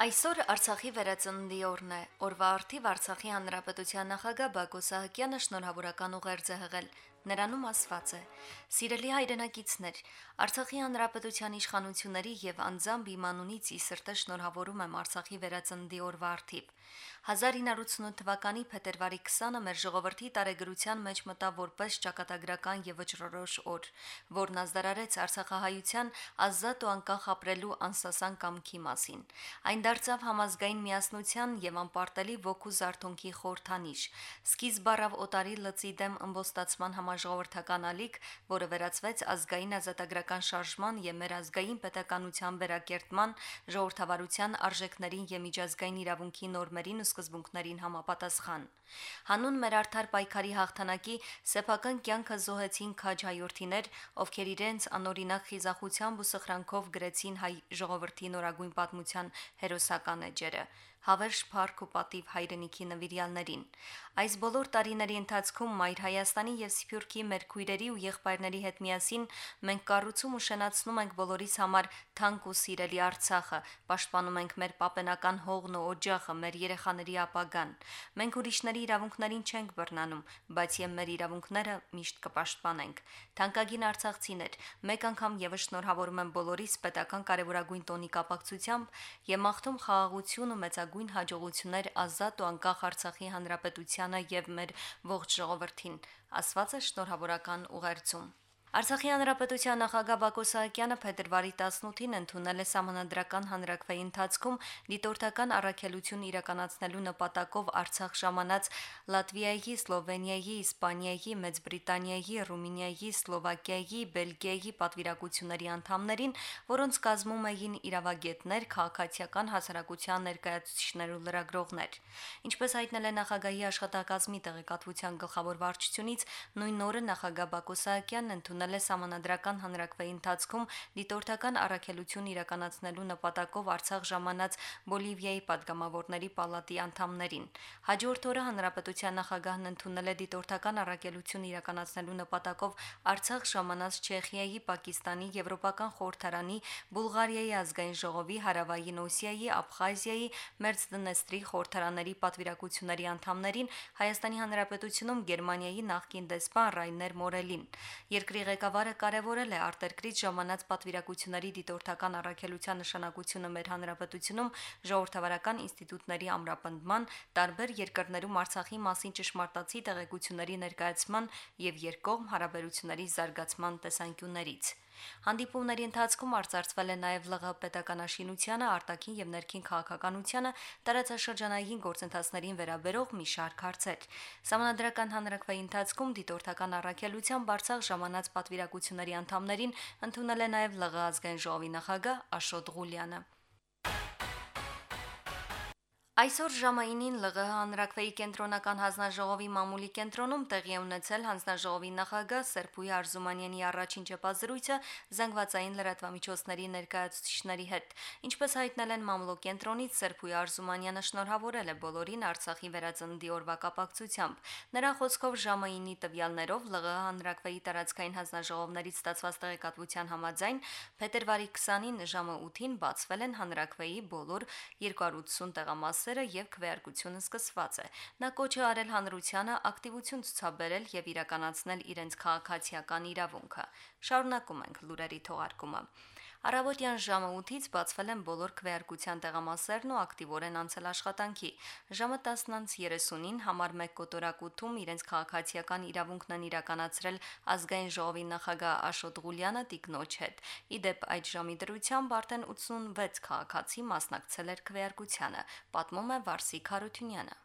Այսօր Արցախի վերածննդի օրն է։ Օրվա արդիվ Արցախի հանրապետության նախագահ Բակո Սահակյանը շնորհավորական ուղերձ է հղել։ Նրանում ասված է. Սիրելի հայրենակիցներ, Արցախի հանրապետության իշխանությունների եւ անձամբ իմանունից ի սրտե շնորհավորում եմ Արցախի վերածննդի օրվա արդիվ։ 1988 թվականի փետրվարի 20-ը մեր ժողովրդի տարեգրության մեջ մտավ որպես ճակատագրական եւ վճռորոշ օր, որն ազդարարեց Արցախահայության ազատ ու անկախ ապրելու անսասան կամքի մասին։ Այն դարձավ համազգային միասնության եւ անպարտելի ոգու զարթոնքի խորթանիշ։ Սկիզբ առավ օտարի լծի դեմ ըմբոստացման համաժողովրդական ալիք, որը վերածվեց ազգային ազատագրական շարժման եւ մեր ազգային պետականության վերակերտման, ժողովրդավարության արժեքներին եւ միջազգային իրավունքի նորմերին ու սկզբունքներին համապատասխան։ Հանուն մեր արդար պայքարի հաղթանակի սեփական կյանքը զոհեցին քաջ հայորդիներ, ովքեր իրենց անօրինակ խիզախությամբ ու սխրանքով գրեցին հայ ժողովրդի նորագույն պատմության հերոսական էջերը հավերժ փառք ու պատիվ հայրենիքի նվիրյալներին։ Այս բոլոր տարիների ընթացքում Մայր Հայաստանի եւ Սփյուռքի մեր քույրերի ու եղբայրների հետ միասին մենք կառուցում ու շնացնում ենք բոլորիս համար թանկ ու սիրելի Արցախը, պաշտպանում ենք մեր պապենական հողն ու օջախը, մեր երեխաների ապագան։ Մենք ուրիշների իրավունքներին չենք բռնանում, բայց եւ մեր իրավունքները միշտ կպաշտպանենք։ Թանկագին արցախցիներ, մեկ անգամ եւս շնորհավորում եմ բոլորիս պետական կարևորագույն տոնի կապակցությամբ եւ մաղթում խաղաղություն ու մեծագույն հաջողություններ ազատ ու անկախ Արցախի հանրապետությանը եւ մեր ողջ ժողովրդին, ասված է շնորհավորական ուղերձում։ Արցախի հանրապետության նախագահ Բակո Սահակյանը փետրվարի 18-ին ընդունել է համանդրական հանրակրվեի ընթացքում դիտորդական առաքելություն իրականացնելու նպատակով Արցախ ժամանած Լատվիայի, Սլովենիայի, Իսպանիայի, Մեծ Բրիտանիայի, Ռումինիայի, Սլովակիայի, Բելգիայի պատվիրակությունների անդամներին, որոնց կազմում էին իրավագետներ, քաղաքացիական հասարակության ներկայացուցիչներ ու լրագրողներ։ Ինչպես հայտնել է նախագահի աշխատակազմի տեղեկատվության գլխավոր վարչությունից, նույն օրը նախագահ Բակո Սահակյանն ընդունել ընդունել է համանդրական հանրակրվեի ընթացքում դիտորդական առաքելություն իրականացնելու նպատակով Արցախ ժամանած Բոլիվիայի падգամավորների պալատի անդամներին։ Հաջորդ օրը հանրապետության նախագահն ընդունել է դիտորդական առաքելություն իրականացնելու նպատակով Արցախ ժամանած Չեխիայի, Պակիստանի, Եվրոպական խորհրդարանի, Բուլղարիայի ազգային ժողովի, Հարավային Օսիայի, Աբխազիայի, Մերձդնեստրի խորհրդարանների պատվիրակությունների անդամներին Հայաստանի Հանրապետությունում Գերմանիայի նախկին դեսպան Ռայներ Մորելին։ Երկրի ղեկավարը կարևորել է արտերկրից ժամանած պատվիրակությունների դիտորդական առաքելության նշանակությունը մեր հանրապետությունում ժողովրդավարական ինստիտուտների ամրապնդման, տարբեր երկրներում Արցախի մասին ճշմարտացի տեղեկությունների ներկայացման եւ երկկողմ հարաբերությունների զարգացման տեսանկյուններից։ Հանդիպումների ընթացքում արծարծվել է նաև ԼՂ պետականաշինությանը, արտաքին եւ ներքին քաղաքականությանը, տարածաշրջանային գործընթացներին վերաբերող մի շարք հարցեր։ Սահմանադրական հանրակրվեի ընթացքում դիտորդական առաքելության բարձր ժամանած պատվիրակությունների անդամներին ընդունել է նաև ԼՂ ազգային ժողովի նախագահ Աշոտ Ղուլյանը։ Այսօր ժամը 9-ին ԼՂՀ հանրակրվեի կենտրոնական հանձնաժողովի մամուլի կենտրոնում տեղի ունեցել հանձնաժողովի նախագահ Սերփուի Արզումանյանի առաջին ճեպազրույցը զանգվածային լրատվամիջոցների ներկայացուցիչների հետ։ Ինչպես հայտնել են մամուլու կենտրոնից Սերփուի Արզումանյանը շնորհավորել է բոլորին Արցախի վերածննդի օրվա կապակցությամբ։ Նրա խոսքով ժամը 9-ի տվյալներով ԼՂՀ հանրակրվեի տարածքային հանձնաժողովներից ստացված տեղեկատվության համաձայն փետրվարի 20-ին ժամը 8-ին բացվել են հանրակրվեի բոլոր 280 տեղամասերը հարցերը եւ քվեարկությունը սկսված է։ Նա կոչ է արել հանրությանը ակտիվություն ցուցաբերել եւ իրականացնել իրենց քաղաքացիական իրավունքը։ Շարունակում ենք լուրերի թողարկումը։ Արավոտյան ժամը 8-ից բացվել են բոլոր քվեարկության տեղամասերն ու ակտիվորեն անցել աշխատանքի։ Ժամը 10:30-ին համար 1 կոտորակութում իրենց քաղաքացիական իրավունքն են իրականացրել ազգային ժողովի նախագահ Աշոտ Ղուլյանը տիկնոջ հետ։ Իդեպ այդ ժամի դրությամբ արդեն 86 քաղաքացի մասնակցել էր քվեարկությանը, պատմում է Վարսիկ Հարությունյանը։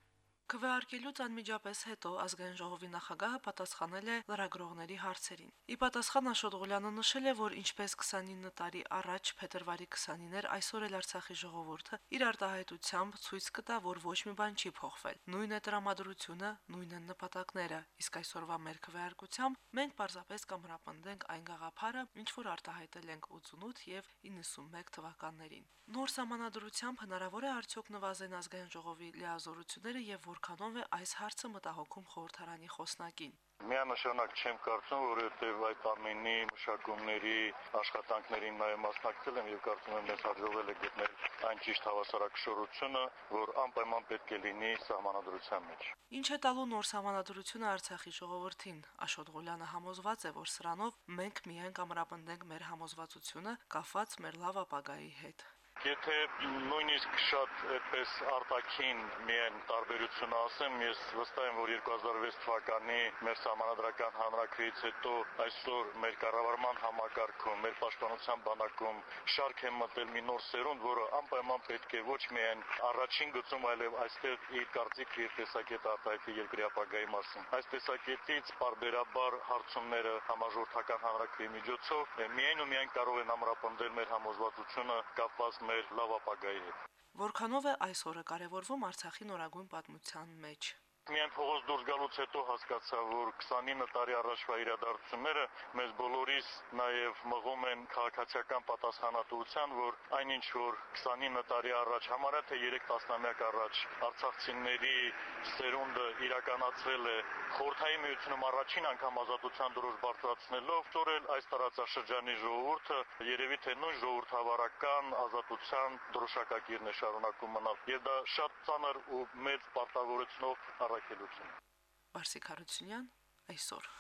Քվեարկելուց անմիջապես հետո ազգային ժողովի նախագահը պատասխանել է լրագրողների հարցերին։ Ի պատասխան Աշոտ Ղուլյանը նշել է, որ ինչպես 29 տարի առաջ փետրվարի 29-ին էր, այսօր էլ Արցախի ժողովուրդը իր արտահայտությամբ ցույց կտա, որ ոչ մի բան չի փոխվել։ Նույն է տրամադրությունը, նույն են նպատակները, իսկ այսօրվա մեր քվեարկությամբ մենք պարզապես կամրապնդենք այն գաղափարը, ինչ որ արտահայտել ենք 88 եւ 91 թվականներին։ Նոր համանadrությամբ հնարավոր է արդյոք նվազեն ազգային ժողովի լիազորությունները եւ որքանով է այս հարցը մտահոգում խորհրդարանի խոսնակին։ Միանշանակ չեմ կարծում, որովհետև այդ ամենի մշակումների աշխատանքներին նաև մասնակցել եմ եւ կարծում եմ մեզ հաջողվել է գտնել այն ճիշտ հավասարակշռությունը, որ անպայման պետք է լինի սահմանադրության մեջ։ Ինչ է տալու նոր համանadrությունը Արցախի ժողովրդին։ Աշոտ Ղուլյանը համոզված է, որ սրանով մենք միայն կամրապնդենք մեր համոզվածությունը կապված մեր լավ ապագայի հետ։ Եթե նույնիսկ շատ այդպես արտաքին միայն տարբերությունը ասեմ, ես վստահ եմ, որ 2006 թվականի մեր համանդրական հանրակրից հետո այսօր մեր կառավարման համակարգում, մեր պաշտպանության բանակում շարք է մտել մի նոր սերունդ, որը անպայման պետք է ոչ միայն առաջին գծում, այլև այստեղ իր կարծիքը եւ տեսակետը արտահայտի երկրի ապագայի մասին։ Այս տեսակետից բարբերաբար հարցումները համաժողովրդական հանրակրի միջոցով միայն ու միայն կարող են ամրապնդել մեր համոզվածությունը կապված մեր մեր լավ ապագայի հետ։ Որքանով է այս օրը կարևորվում Արցախի նորագույն պատմության մեջ։ Միայն փողոց դուրս գալուց հետո հասկացա, որ 29 տարի առաջվա իրադարձությունները մեզ բոլորիս նաև մղում են քաղաքացիական պատասխանատվության, որ այնինչ որ 29 տարի առաջ, համարյա թե 3 տասնամյակ առաջ արցախցիների սերունդը իրականացրել է խորթայի միությունում առաջին անգամ ազատության դրոշ բարձրացնելով, ծորել այս տարածաշրջանի ժողովուրդը երևի թե նույն ժողովրդավարական ազատության դրոշակակիրն է շարունակում մնալ։ Եվ դա շատ ծանր ու մեծ պարտավորությունով առաքելություն։ Վարսիկ Հարությունյան այսօր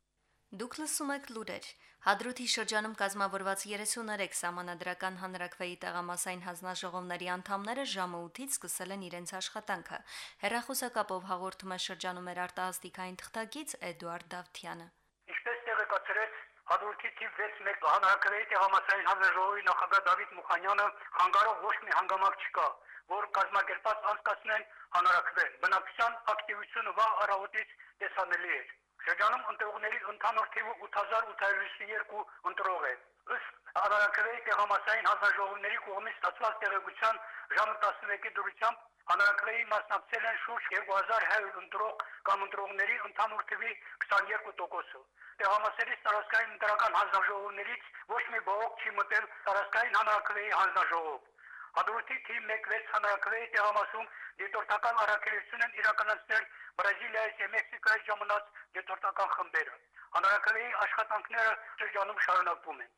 Դուք լսում եք լուրեր։ Հադրութի շրջանում կազմավորված 33 համանadrական հանրակրվեի տեղամասային հանձնաժողովների անդամները ժամը 8-ից սկսել են իրենց աշխատանքը։ Հերախոսակապով հաղորդում է շրջանում էր արտահասթիկային թղթակից Էդուարդ Դավթյանը։ Ինչպես տեղեկացրեց Հադրութի թիվ 6-1 հանրակրվեի տեղամասային հանձնաժողովի նախագահ Դավիթ Մուխանյանը, հանգարող ոչ մի հանգամանք չկա, որ կազմակերպած անցկացնեն հանրակրվեն։ Բնակչության ակտիվությունը վաղ առավոտից տեսանելի էր։ Շրջանում ընտրողների ընդհանուր թիվը 8852 ընտրող է։ Ըստ հանրակրվեի տեղամասային հանձնաժողովների կողմից ստացված տեղեկության ժամը 11-ի դուրսությամբ հանրակրվեի մասնակցել են շուրջ 2100 ընտրող կամ ընտրողների ընդհանուր թվի 22%-ը։ Տեղամասերից տարածքային ընտրական հանձնաժողովներից ոչ մի բողոք չի մտել տարածքային հանրակրվեի հանձնաժողով։ Հադրութի թիմ 1-6 հանրակրվեի տեղամասում դիտորդական առաքելություն են իրականացնել Բրազիլիայից եւ Մեքսիկայից ժամանած դիտորդական խմբերը։ Հանրակրվեի աշխատանքները շրջանում շարունակվում են։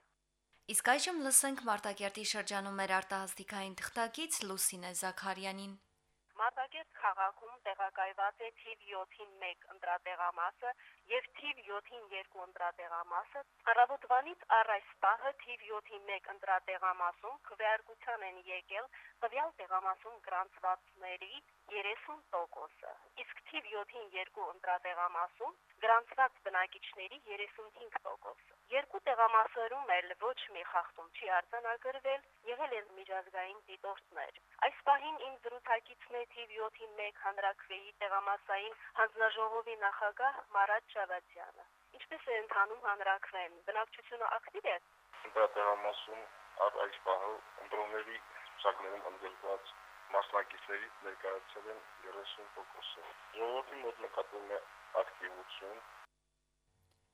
Իսկ այժմ լսենք Մարտակերտի շրջանում մեր արտահասթիկային թղթակից Լուսինե Զաքարյանին։ Մարտակերտ քաղաքում տեղակայված է թիվ 7-ին 1 ընտրատեղամասը եւ թիվ 7-ին 2 ընտրատեղամասը։ Առավոտվանից առ այս պահը թիվ 7-ին 1 ընտրատեղամասում քվեարկության են եկել տվյալ տեղամասում գրանցվածների 30%-ը, իսկ թիվ 7-ին 2 ընտրատեղամասում գրանցված բնակիչների 35%-ը։ Երկու տեղամասերում էլ ոչ մի խախտում չի արձանագրվել, եղել են միջազգային դիտորդներ։ Այս պահին իմ զրուցակիցն է թիվ 7-ին 1 հանրակրվեի տեղամասային հանձնաժողովի նախագահ Մարատ Շավացյանը։ Ինչպես է ընթանում հանրակրվեն։ Բնակչությունը ակտիվ է։ Տեղամասում առ այս պահը ընտրողների ցուցակներում ընդգրկված մասնակիցների ներկայացել են 30%-ը։ Ժողովրդի մոտ նկատվում է ակտիվություն,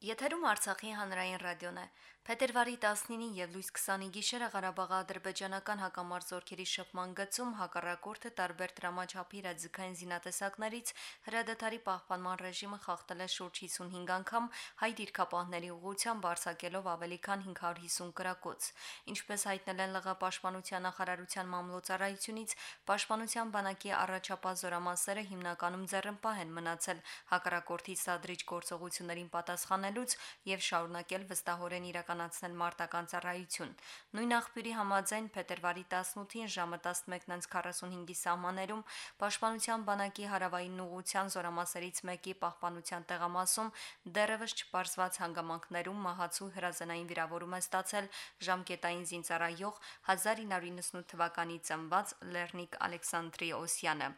Եթերում Արցախի հանրային ռադիոն է։ Փետրվարի 19-ին եւ լույս 20-ի գիշերը Ղարաբաղի ադրբեջանական հակամարտ զորքերի շփման գծում հակառակորդը տարբեր դրամաչափի ռադիկային զինատեսակներից հրադադարի պահպանման ռեժիմը խախտել է շուրջ 55 անգամ հայ դիրքապահների ուղղությամբ արձակելով ավելի քան 550 կրակոց։ Ինչպես հայտնել են ԼՂ պաշտպանության նախարարության մամլոյցարայությունից, պաշտպանության բանակի առաջապահ զորամասերը հիմնականում ձեռնպահ են մնացել հակառակորդի սադրիչ գործողություններին պատասխանել ստանալուց եւ շարունակել վստահորեն իրական իրականացնել մարտական ծառայություն։ Նույն աղբյուրի համաձայն փետրվարի 18-ին ժամը 11:45-ի սահմաններում Պաշտպանության բանակի հարավային ուղղության զորամասերից մեկի պահպանության տեղամասում դեռևս չպարզված հանգամանքներում մահացու հրազենային վիրավորում է ստացել ժամկետային զինծառայող 1998 թվականի ծնված Լեռնիկ Ալեքսանդրիոսյանը։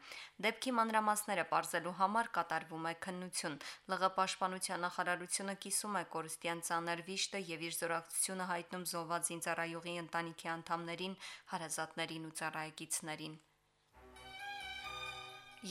Դեպքի մանրամասները ողջելու համար կատարվում է քննություն։ ԼՂ պաշտպանության նախարարությունը կիսում է կորստյան ցաներ վիշտը եւ իր զորակցությունը հայտնում զոհված զինծառայողի ընտանիքի անդամներին, հարազատներին ու ծառայեկիցներին։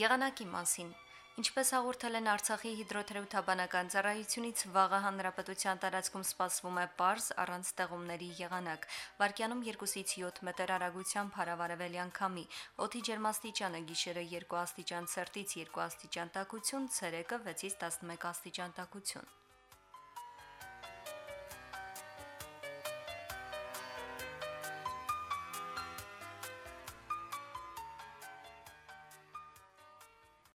Եղանակի մասին. Ինչպես հաղորդել են Արցախի հիդրոթերապևտաբանական ծառայությունից, վաղը հանրապետության տարածքում սպասվում է պարզ առանց ստեղումների եղանակ։ Վարկյանում 2-ից 7 մետր արագությամբ հարավարևելյան քամի։ Օդի ջերմաստիճանը գիշերը 2 աստիճան ցերտից 2 աստիճան տաքություն, ցերեկը 6-ից 11 աստիճան տաքություն։